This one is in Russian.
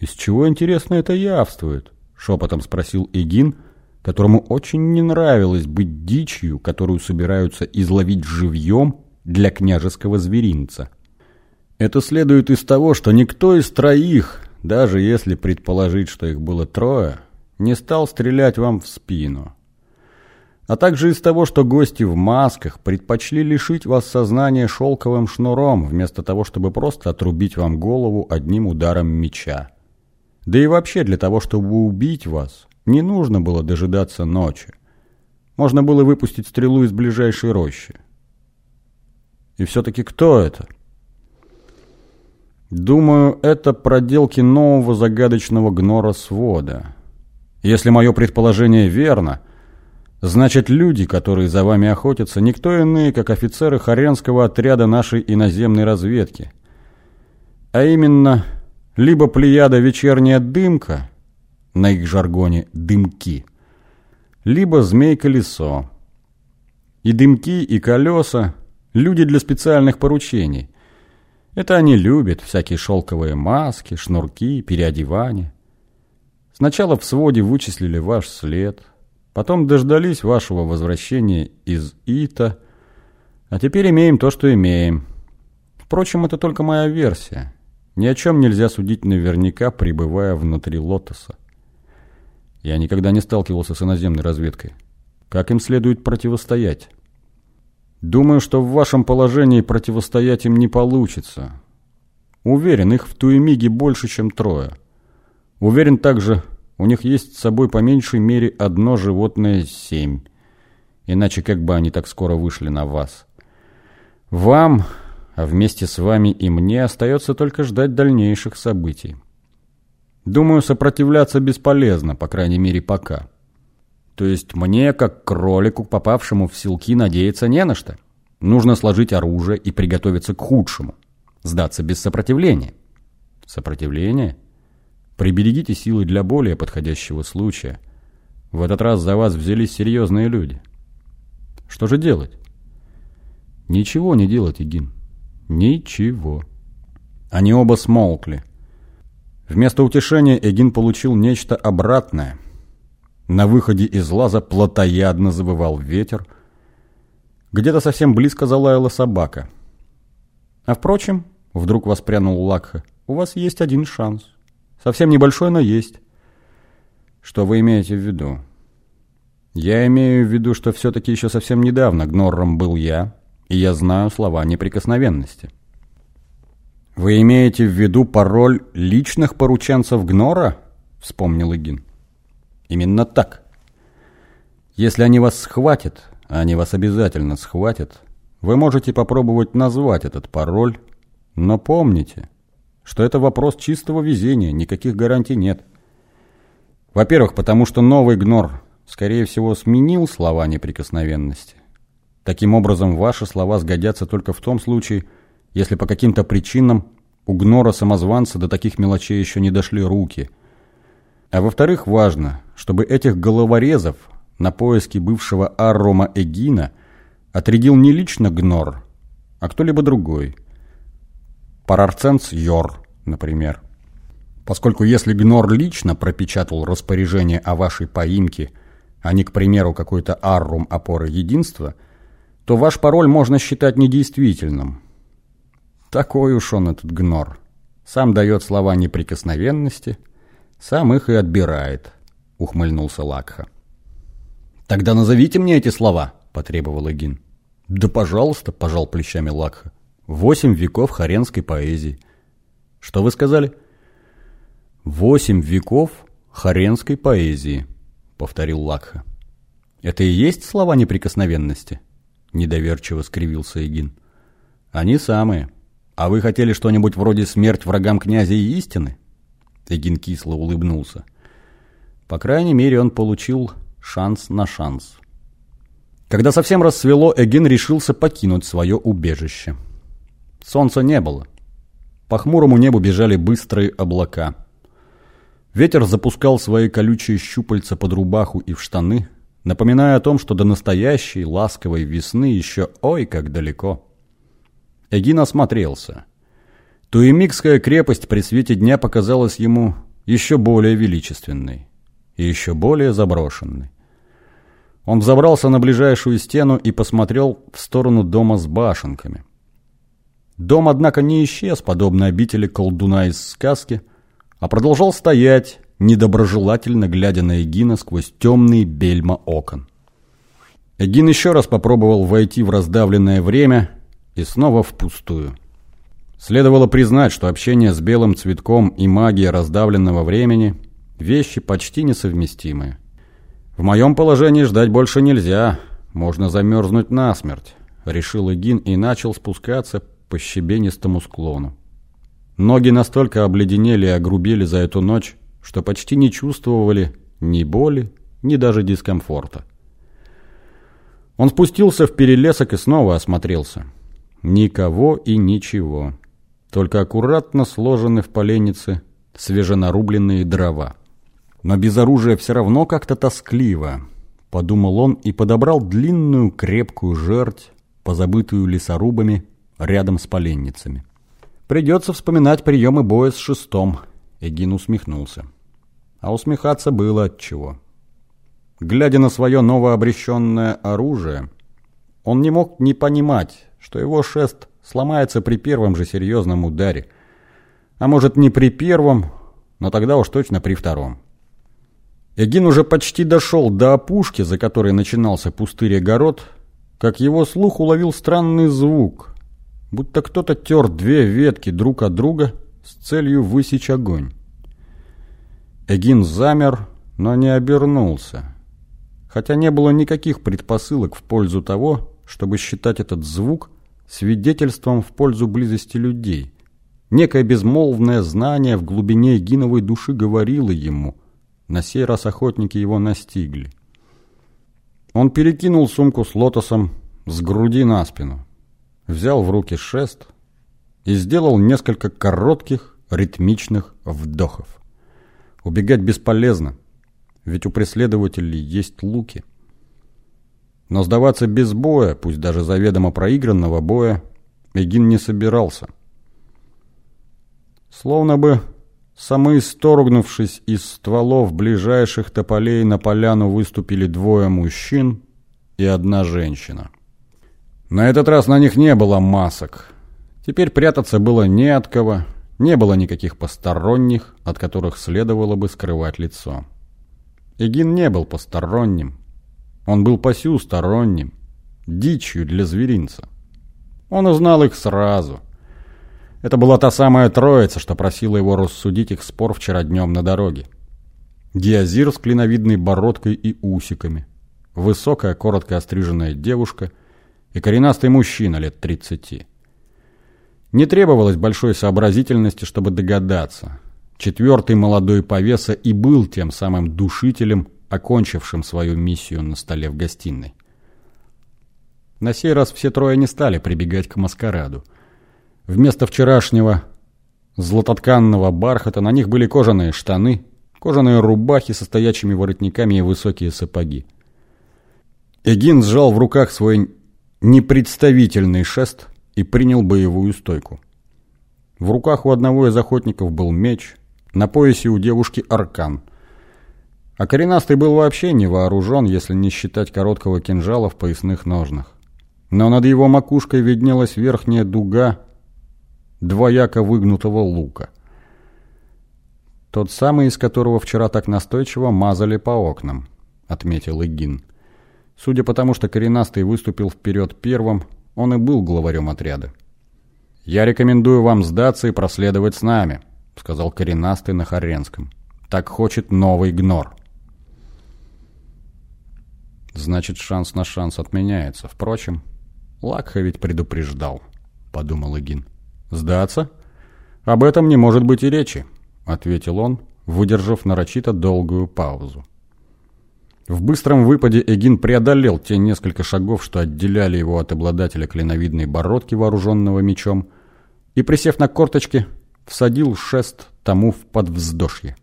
«Из чего, интересно, это явствует?» — шепотом спросил Эгин, которому очень не нравилось быть дичью, которую собираются изловить живьем для княжеского зверинца. Это следует из того, что никто из троих, даже если предположить, что их было трое, не стал стрелять вам в спину. А также из того, что гости в масках предпочли лишить вас сознания шелковым шнуром, вместо того, чтобы просто отрубить вам голову одним ударом меча. Да и вообще для того, чтобы убить вас, не нужно было дожидаться ночи. Можно было выпустить стрелу из ближайшей рощи. И все-таки кто это? Думаю, это проделки нового загадочного гнора свода. Если мое предположение верно, значит люди, которые за вами охотятся, никто иные, как офицеры Харенского отряда нашей иноземной разведки. А именно либо плеяда «Вечерняя дымка», на их жаргоне «дымки», либо «Змей-колесо». И дымки, и колеса – люди для специальных поручений. Это они любят, всякие шелковые маски, шнурки, переодевания. Сначала в своде вычислили ваш след, потом дождались вашего возвращения из Ита, а теперь имеем то, что имеем. Впрочем, это только моя версия. Ни о чем нельзя судить наверняка, пребывая внутри лотоса. Я никогда не сталкивался с иноземной разведкой. Как им следует противостоять? Думаю, что в вашем положении противостоять им не получится. Уверен, их в Туемиге больше, чем трое. Уверен также, у них есть с собой по меньшей мере одно животное семь. Иначе как бы они так скоро вышли на вас? Вам а вместе с вами и мне остается только ждать дальнейших событий. Думаю, сопротивляться бесполезно, по крайней мере, пока. То есть мне, как кролику, попавшему в силки, надеяться не на что. Нужно сложить оружие и приготовиться к худшему. Сдаться без сопротивления. Сопротивление? Приберегите силы для более подходящего случая. В этот раз за вас взялись серьезные люди. Что же делать? Ничего не делать, Игин. Ничего. Они оба смолкли. Вместо утешения Эгин получил нечто обратное. На выходе из лаза плотоядно завывал ветер. Где-то совсем близко залаяла собака. А впрочем, вдруг воспрянул Лакха, у вас есть один шанс. Совсем небольшой, но есть. Что вы имеете в виду? Я имею в виду, что все-таки еще совсем недавно Гнорром был я, и я знаю слова неприкосновенности. «Вы имеете в виду пароль личных порученцев Гнора?» — вспомнил Игин. «Именно так. Если они вас схватят, а они вас обязательно схватят, вы можете попробовать назвать этот пароль, но помните, что это вопрос чистого везения, никаких гарантий нет. Во-первых, потому что новый Гнор, скорее всего, сменил слова неприкосновенности. Таким образом, ваши слова сгодятся только в том случае, если по каким-то причинам у Гнора-самозванца до таких мелочей еще не дошли руки. А во-вторых, важно, чтобы этих головорезов на поиски бывшего Аррома Эгина отрядил не лично Гнор, а кто-либо другой. Парарценц Йор, например. Поскольку если Гнор лично пропечатал распоряжение о вашей поимке, а не, к примеру, какой-то Аррум опоры единства – то ваш пароль можно считать недействительным. Такой уж он этот гнор. Сам дает слова неприкосновенности, сам их и отбирает, ухмыльнулся Лакха. Тогда назовите мне эти слова, потребовал Эгин. Да пожалуйста, пожал плечами Лакха. Восемь веков харенской поэзии. Что вы сказали? Восемь веков харенской поэзии, повторил Лакха. Это и есть слова неприкосновенности? Недоверчиво скривился Эгин. Они самые. А вы хотели что-нибудь вроде смерть врагам князя и истины? Эгин кисло улыбнулся. По крайней мере, он получил шанс на шанс. Когда совсем рассвело, Эгин решился покинуть свое убежище. Солнца не было. По хмурому небу бежали быстрые облака. Ветер запускал свои колючие щупальца под рубаху и в штаны, напоминая о том, что до настоящей ласковой весны еще ой как далеко. Эгин осмотрелся. Туемикская крепость при свете дня показалась ему еще более величественный и еще более заброшенный. Он взобрался на ближайшую стену и посмотрел в сторону дома с башенками. Дом, однако, не исчез, подобно обители колдуна из сказки, а продолжал стоять, недоброжелательно глядя на Эгина сквозь темные бельма окон. Эгин еще раз попробовал войти в раздавленное время и снова впустую. Следовало признать, что общение с белым цветком и магия раздавленного времени – вещи почти несовместимые. В моем положении ждать больше нельзя, можно замерзнуть насмерть, решил Эгин и начал спускаться по щебенистому склону. Ноги настолько обледенели и огрубели за эту ночь, что почти не чувствовали ни боли, ни даже дискомфорта. Он спустился в перелесок и снова осмотрелся. Никого и ничего. Только аккуратно сложены в поленнице свеженарубленные дрова. Но без оружия все равно как-то тоскливо, подумал он и подобрал длинную крепкую жерть, позабытую лесорубами, рядом с поленницами. Придется вспоминать приемы боя с шестом, Эгин усмехнулся. А усмехаться было от чего. Глядя на свое новообрещенное оружие, он не мог не понимать, что его шест сломается при первом же серьезном ударе. А может, не при первом, но тогда уж точно при втором. Эгин уже почти дошел до опушки, за которой начинался пустырь огород, как его слух уловил странный звук, будто кто-то тер две ветки друг от друга с целью высечь огонь. Эгин замер, но не обернулся хотя не было никаких предпосылок в пользу того, чтобы считать этот звук свидетельством в пользу близости людей. Некое безмолвное знание в глубине Егиновой души говорило ему. На сей раз охотники его настигли. Он перекинул сумку с лотосом с груди на спину, взял в руки шест и сделал несколько коротких ритмичных вдохов. Убегать бесполезно, ведь у преследователей есть луки. Но сдаваться без боя, пусть даже заведомо проигранного боя, Эгин не собирался. Словно бы самоисторгнувшись из стволов ближайших тополей на поляну выступили двое мужчин и одна женщина. На этот раз на них не было масок. Теперь прятаться было не от кого, не было никаких посторонних, от которых следовало бы скрывать лицо. Эгин не был посторонним. Он был посюсторонним, дичью для зверинца. Он узнал их сразу. Это была та самая троица, что просила его рассудить их спор вчера днем на дороге. Диазир с клиновидной бородкой и усиками, высокая, коротко остриженная девушка и коренастый мужчина лет тридцати. Не требовалось большой сообразительности, чтобы догадаться – Четвертый молодой повеса и был тем самым душителем, окончившим свою миссию на столе в гостиной. На сей раз все трое не стали прибегать к маскараду. Вместо вчерашнего златотканного бархата на них были кожаные штаны, кожаные рубахи со стоячими воротниками и высокие сапоги. Эгин сжал в руках свой непредставительный шест и принял боевую стойку. В руках у одного из охотников был меч, на поясе у девушки аркан. А коренастый был вообще не вооружен, если не считать короткого кинжала в поясных ножнах. Но над его макушкой виднелась верхняя дуга двояко выгнутого лука. Тот самый, из которого вчера так настойчиво мазали по окнам, отметил Игин. Судя по тому, что коренастый выступил вперед первым, он и был главарем отряда. «Я рекомендую вам сдаться и проследовать с нами», — сказал коренастый на Харенском. «Так хочет новый гнор». «Значит, шанс на шанс отменяется. Впрочем, Лакха ведь предупреждал», — подумал Игин. «Сдаться? Об этом не может быть и речи», — ответил он, выдержав нарочито долгую паузу. В быстром выпаде Эгин преодолел те несколько шагов, что отделяли его от обладателя клиновидной бородки, вооруженного мечом, и, присев на корточки, всадил шест тому в подвздошье.